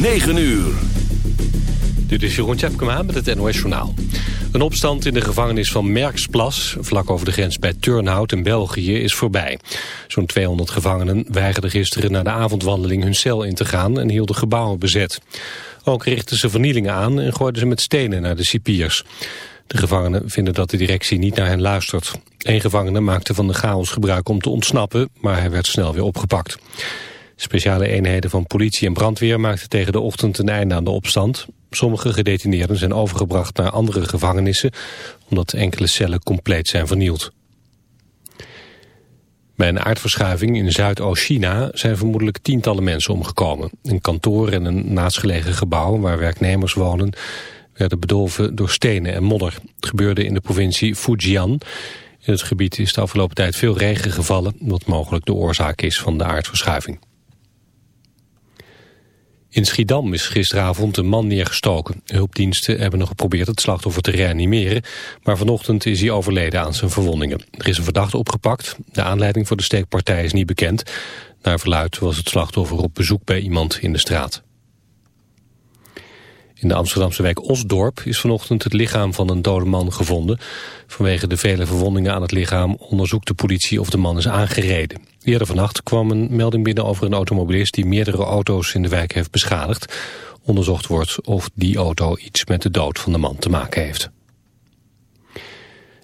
9 uur. Dit is Jeroen Tjepkema met het NOS Journaal. Een opstand in de gevangenis van Merksplas, vlak over de grens bij Turnhout in België, is voorbij. Zo'n 200 gevangenen weigerden gisteren na de avondwandeling hun cel in te gaan en hielden gebouwen bezet. Ook richtten ze vernielingen aan en gooiden ze met stenen naar de cipiers. De gevangenen vinden dat de directie niet naar hen luistert. Eén gevangene maakte van de chaos gebruik om te ontsnappen, maar hij werd snel weer opgepakt. Speciale eenheden van politie en brandweer maakten tegen de ochtend een einde aan de opstand. Sommige gedetineerden zijn overgebracht naar andere gevangenissen... omdat enkele cellen compleet zijn vernield. Bij een aardverschuiving in Zuidoost-China zijn vermoedelijk tientallen mensen omgekomen. Een kantoor en een naastgelegen gebouw waar werknemers wonen... werden bedolven door stenen en modder. Het gebeurde in de provincie Fujian. In het gebied is de afgelopen tijd veel regen gevallen... wat mogelijk de oorzaak is van de aardverschuiving. In Schiedam is gisteravond een man neergestoken. Hulpdiensten hebben nog geprobeerd het slachtoffer te reanimeren... maar vanochtend is hij overleden aan zijn verwondingen. Er is een verdachte opgepakt. De aanleiding voor de steekpartij is niet bekend. Naar verluid was het slachtoffer op bezoek bij iemand in de straat. In de Amsterdamse wijk Osdorp is vanochtend het lichaam van een dode man gevonden. Vanwege de vele verwondingen aan het lichaam onderzoekt de politie of de man is aangereden. Eerder vannacht kwam een melding binnen over een automobilist die meerdere auto's in de wijk heeft beschadigd. Onderzocht wordt of die auto iets met de dood van de man te maken heeft.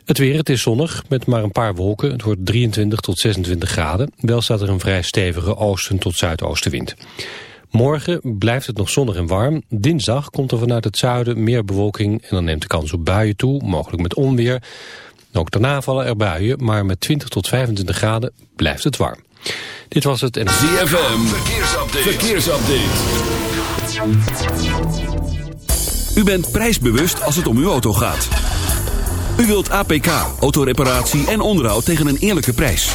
Het weer, het is zonnig, met maar een paar wolken. Het wordt 23 tot 26 graden. Wel staat er een vrij stevige oosten tot zuidoostenwind. Morgen blijft het nog zonnig en warm. Dinsdag komt er vanuit het zuiden meer bewolking en dan neemt de kans op buien toe, mogelijk met onweer. Ook daarna vallen er buien, maar met 20 tot 25 graden blijft het warm. Dit was het en... ZFM, verkeersupdate. verkeersupdate. U bent prijsbewust als het om uw auto gaat. U wilt APK, autoreparatie en onderhoud tegen een eerlijke prijs.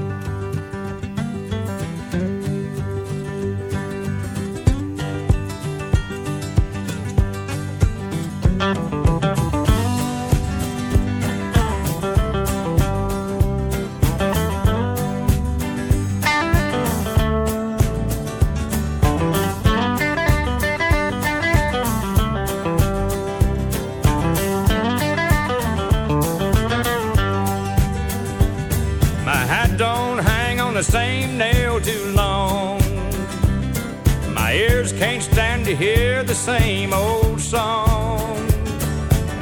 The same old song.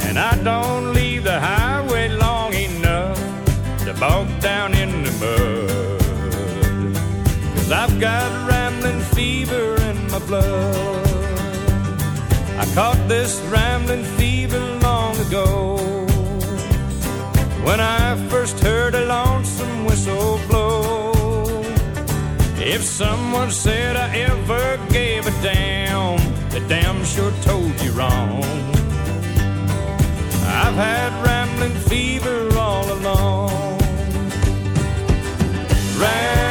And I don't leave the highway long enough to bog down in the mud. Cause I've got rambling fever in my blood. I caught this rambling fever long ago. When I first heard a lonesome whistle blow, if someone said I ever gave a damn, they damn sure told you wrong. I've had rambling fever all along. Rambling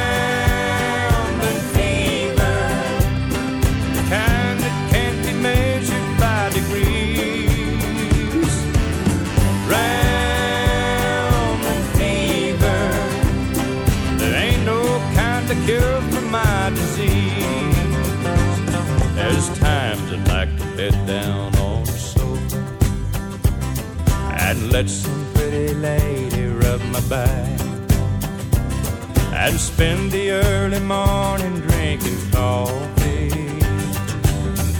let some pretty lady rub my back and spend the early morning drinking coffee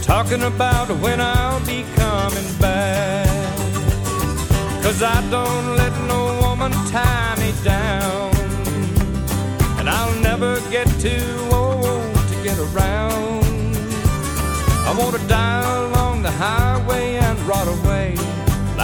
talking about when I'll be coming back. Cause I don't let no woman tie me down. And I'll never get too old to get around. I wanna die along the highway and rot away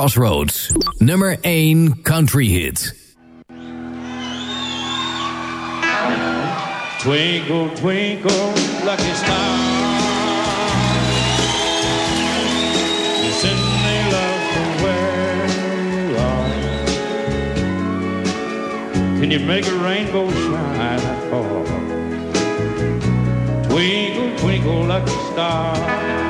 Crossroads, nummer 1 country hit. Twinkle, twinkle, lucky star. You send me love from where you are. Can you make a rainbow shine at all? Twinkle, twinkle, lucky star.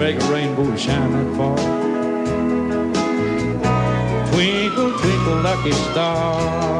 Make a rainbow shine that far? Twinkle, twinkle, lucky star.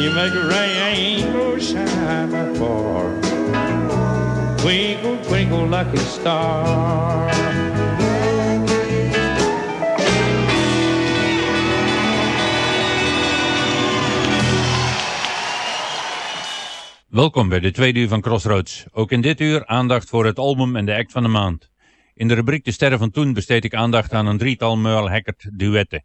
You make a rainbow shine? Twinkle, twinkle, lucky star. Welkom bij de tweede uur van Crossroads. Ook in dit uur aandacht voor het album en de act van de maand. In de rubriek De Sterren van Toen besteed ik aandacht aan een drietal Merle Haggard duetten.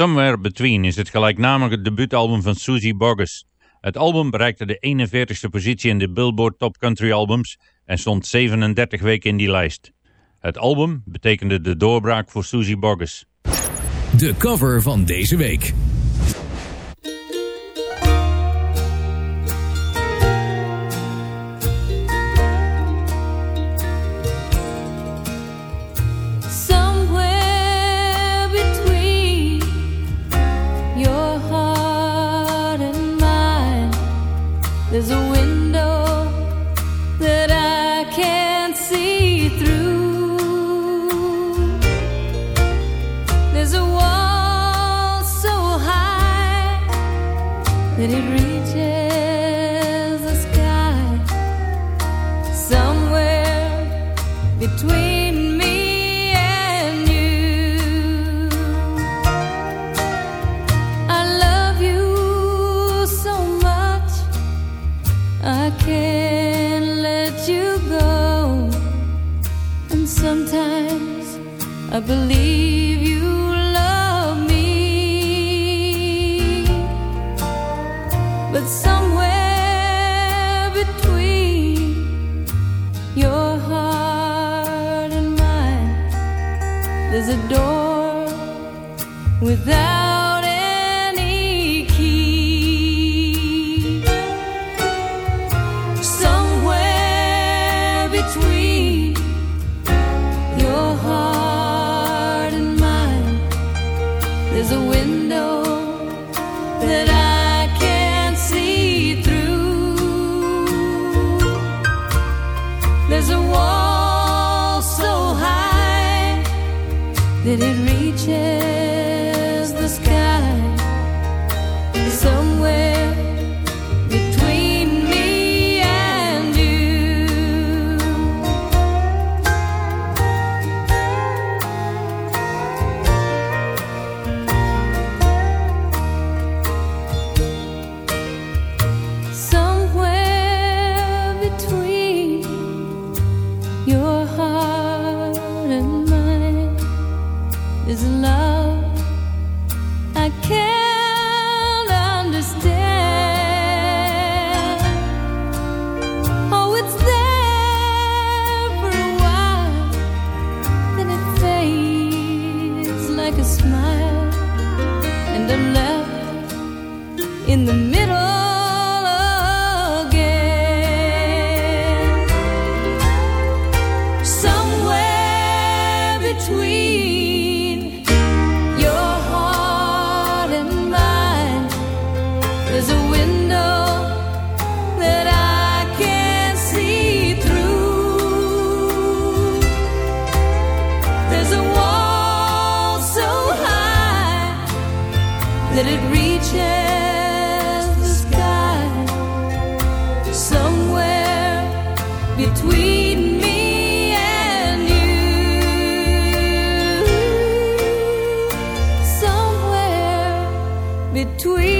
Somewhere Between is het gelijknamige debuutalbum van Susie Boggess. Het album bereikte de 41ste positie in de Billboard Top Country Albums en stond 37 weken in die lijst. Het album betekende de doorbraak voor Susie Boggess. De cover van deze week. is but somewhere between your heart and mine, there's a door without. that it reaches the sky. Somewhere between me and you. Somewhere between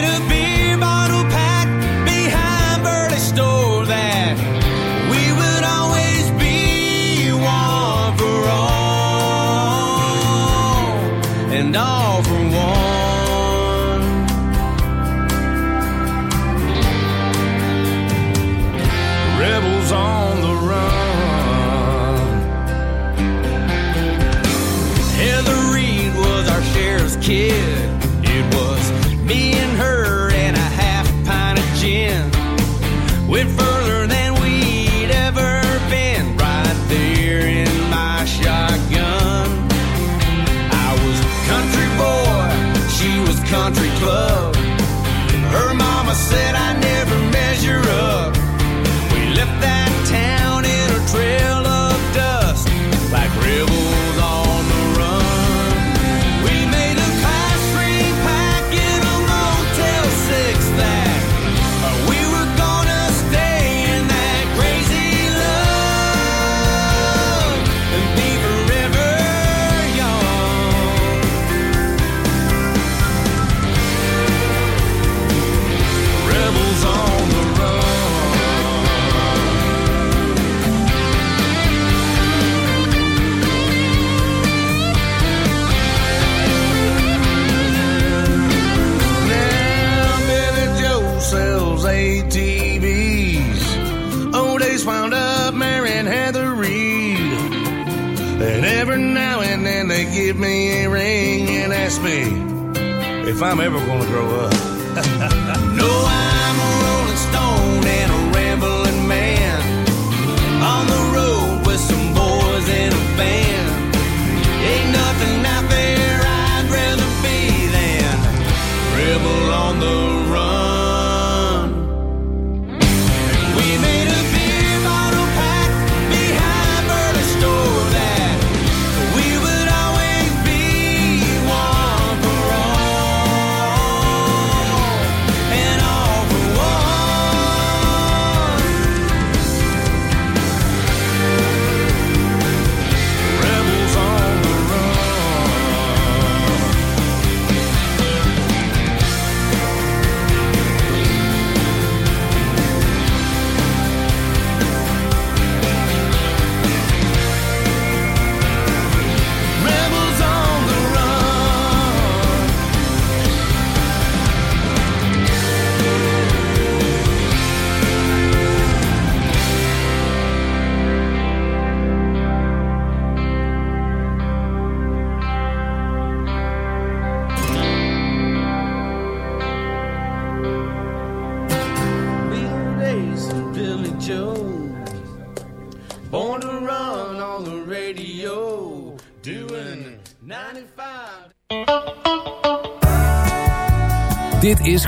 song ask me if I'm ever going to grow up.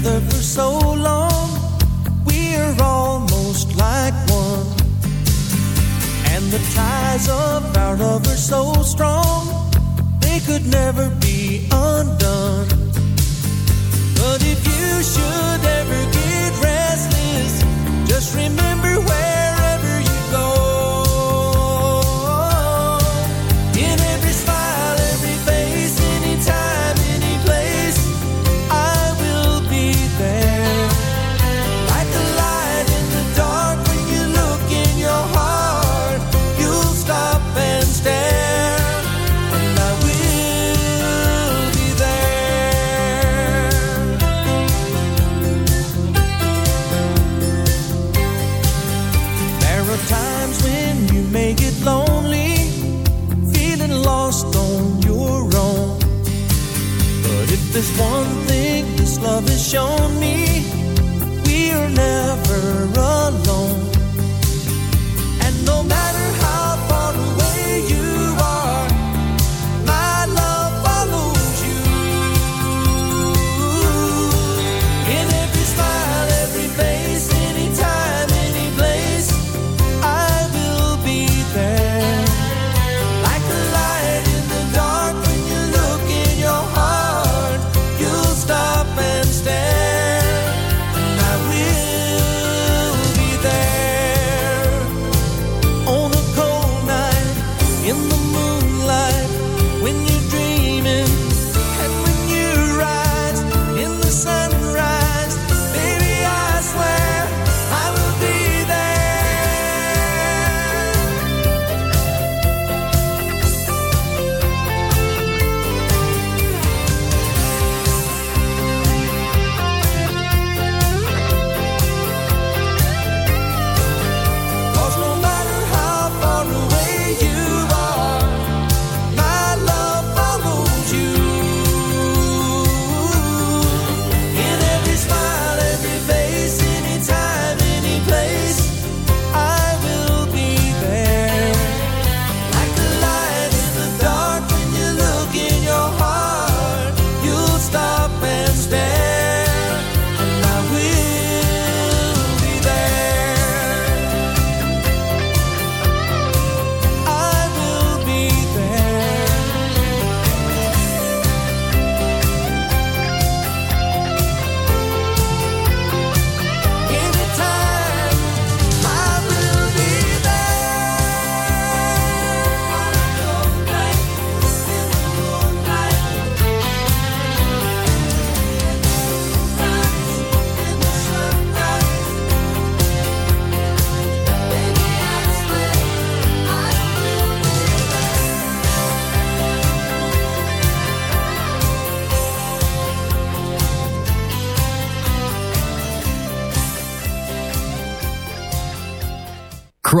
For so long, we're almost like one. And the ties of our love are so strong, they could never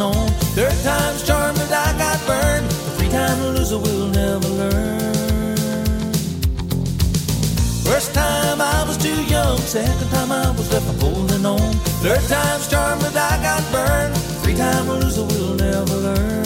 On. Third time's charm that I got burned. The three time loser will never learn. First time I was too young. Second time I was left holding on. Third time's charm that I got burned. The three time loser will never learn.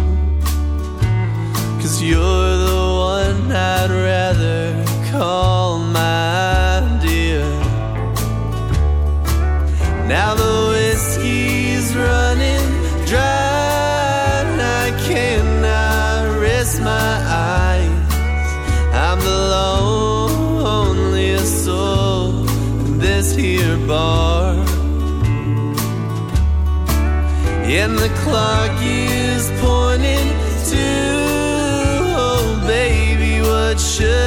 Cause you're the one I'd rather call my dear. Now the whiskey's running dry, and I cannot rest my eyes. I'm the loneliest soul in this here bar. And the clock is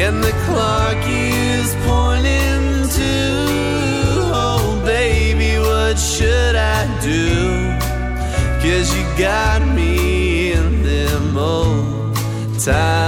And the clock is pointing to, oh baby, what should I do? Cause you got me in them old time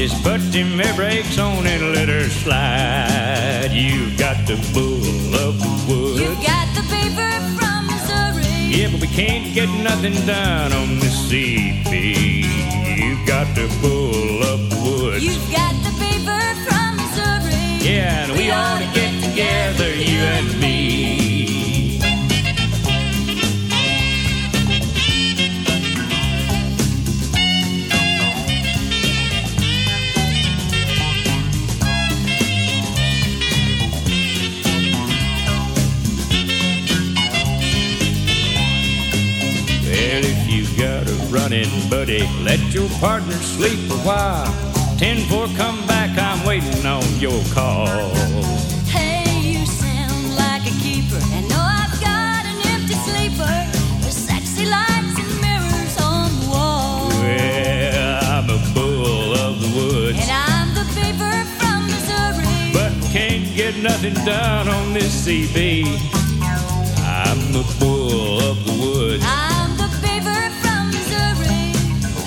Just put them air brakes on and let her slide. You got the bull of the woods. You got the beaver from Missouri. Yeah, but we can't get nothing done on the CB. You got the bull of the woods. You've got the beaver from Missouri. Yeah, and we ought to get together, you and me. Buddy, let your partner sleep a while. Ten four, come back, I'm waiting on your call. Hey, you sound like a keeper. And no, I've got an empty sleeper with sexy lights and mirrors on the wall. Well, I'm a bull of the woods, And I'm the beaver from Missouri. but can't get nothing done on this CB.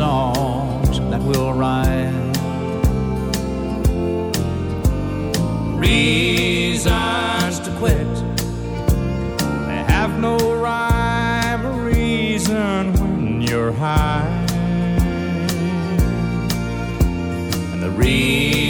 songs that will rhyme. Reasons to quit. They have no rhyme or reason when you're high. And the reasons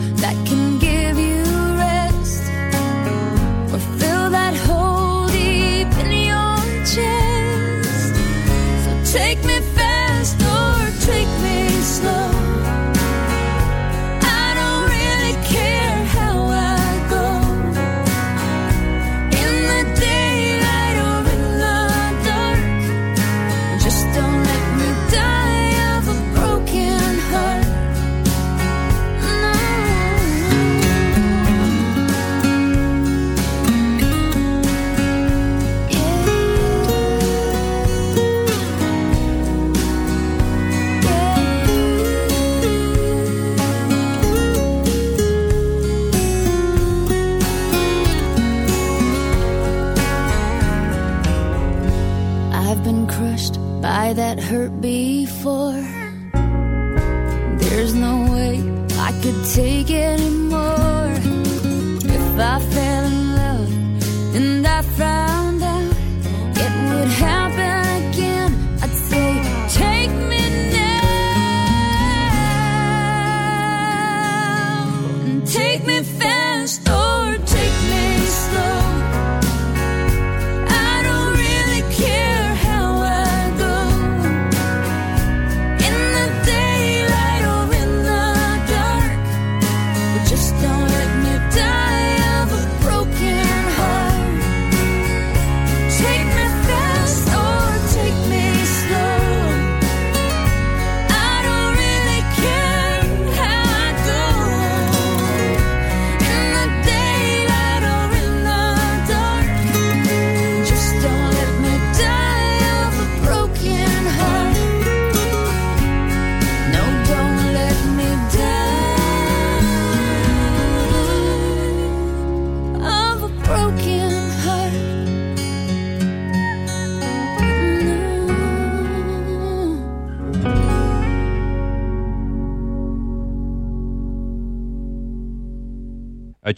There's no way I could take anymore. If I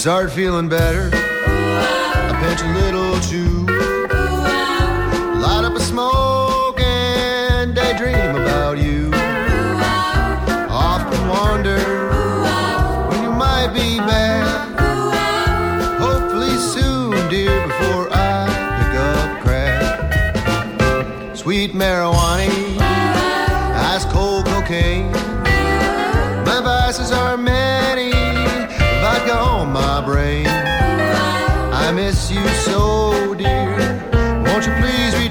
start feeling better. I pinch a little too. light up a smoke and daydream about you. Often wonder when you might be back. Hopefully soon, dear, before I pick up crack. Sweet marijuana.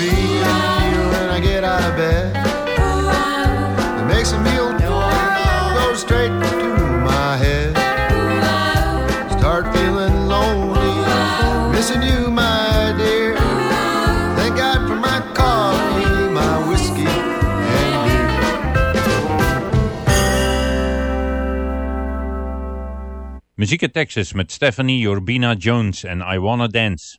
feet and you when I get out of bed. It makes a meal go straight to my head. Start feeling lonely, missing you, my dear. Thank God for my coffee, my whiskey, and beer. Muziek Texas met Stephanie Urbina Jones and I Wanna Dance.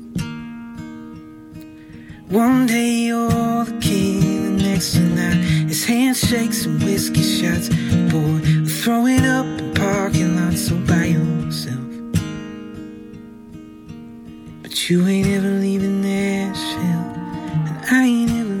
One day you're the king, the next you're not. It's handshakes and whiskey shots. Boy, we're throwing up in parking lots so by yourself. But you ain't ever leaving Nashville, and I ain't ever